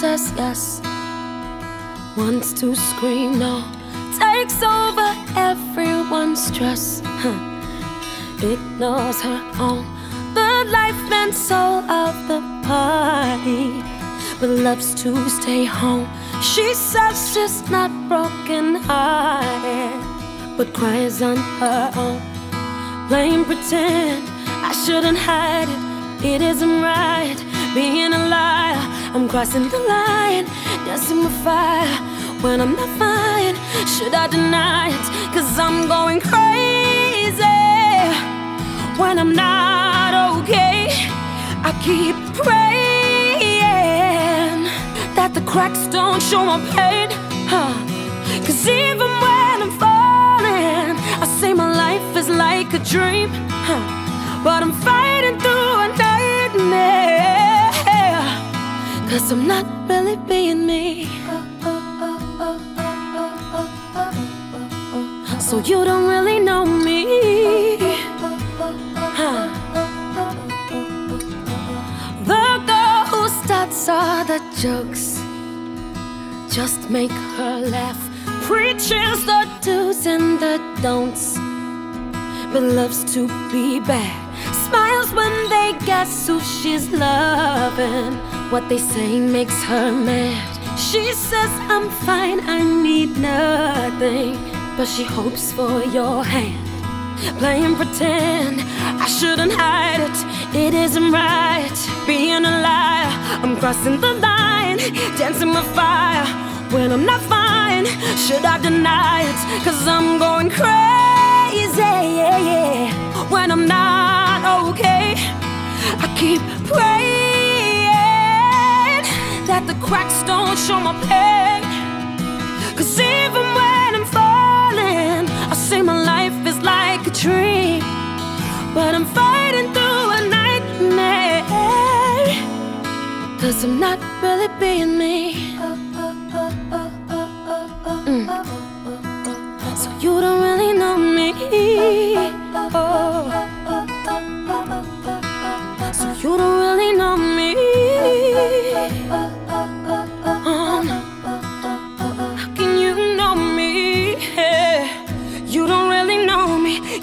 says yes, wants to scream no, takes over everyone's stress, huh. ignores her own, the life and soul of the party, but loves to stay home. She says she's not broken hearted, but cries on her own. Blame pretend I shouldn't hide it. It isn't right being a liar. I'm crossing the line, dancing with fire. When I'm not fine, should I deny it? Cause I'm going crazy. When I'm not okay, I keep praying that the cracks don't show my pain. Huh. Cause even when I'm falling, I say my life is like a dream. Huh. But I'm fighting through a nightmare. Cause I'm not really being me. So you don't really know me. Huh. The girl who starts all the jokes. Just make her laugh. Preaches the do's and the don'ts. But loves to be bad. Smiles when they guess who she's loving. What they say makes her mad. She says, I'm fine, I need nothing. But she hopes for your hand. Playing pretend, I shouldn't hide it. It isn't right being a liar. I'm crossing the line, dancing with fire. When I'm not fine, should I deny it? Cause I'm going crazy. When I'm not okay, I keep praying the cracks don't show my pain. Cause even when I'm falling, I say my life is like a dream. But I'm fighting through a nightmare. Cause I'm not really being me. Mm. So you don't really know me. Oh. So you don't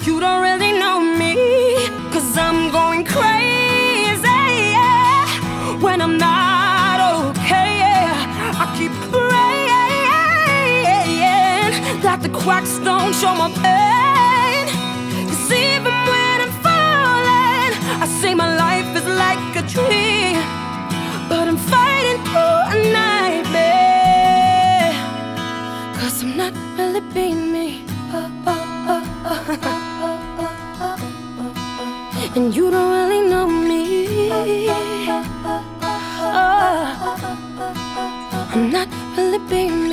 You don't really know me. Cause I'm going crazy when I'm not okay. Yeah. I keep praying that the cracks don't show my pain. Cause even when I'm falling, I say my life is like a dream. And you don't really know me. Oh, I'm not really being